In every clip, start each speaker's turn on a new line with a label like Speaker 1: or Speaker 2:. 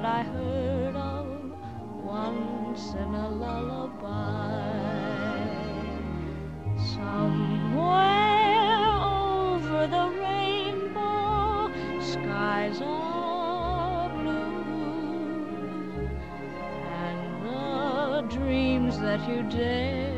Speaker 1: that I heard of once in a lullaby. Somewhere over the rainbow, skies are blue, and the dreams that you dare.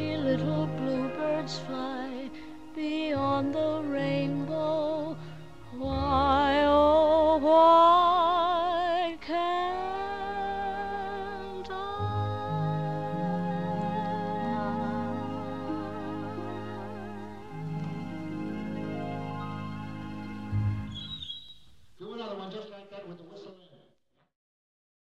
Speaker 1: happy little bluebirds fly beyond the rainbow, why, oh, why can't I?
Speaker 2: Do another one just like